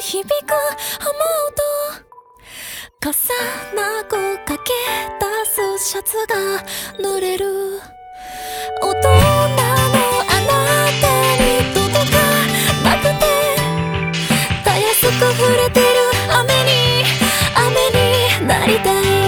響く雨音傘なくかけ出すシャツが濡れる。大人のあなたに届かなくて。たやすく触れてる雨に雨になりたい。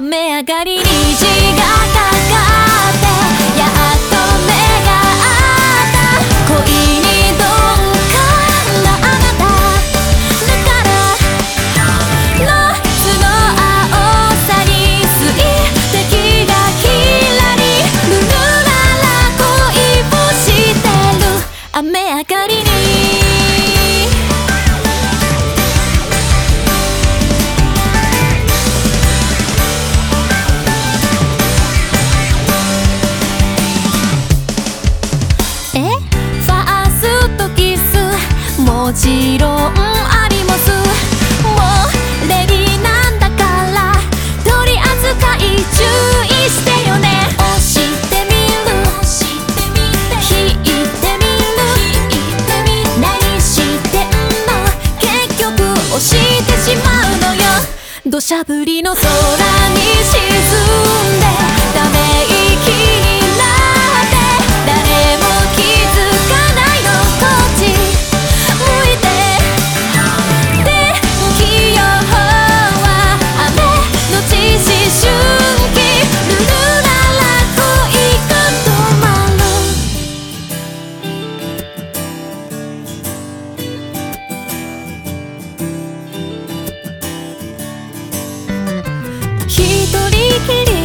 雨上がり虹がかかってやっと目が合った。恋に鈍感なあな。ただから夏の青さに水滴がキラリルルなら恋をしてる。雨上がりにもちろんあります。もうレディーなんだから取り扱い注意してよね。押してみる。引いてみる。何してんの。結局押してしまうのよ。土砂降りの空に沈んで一人きり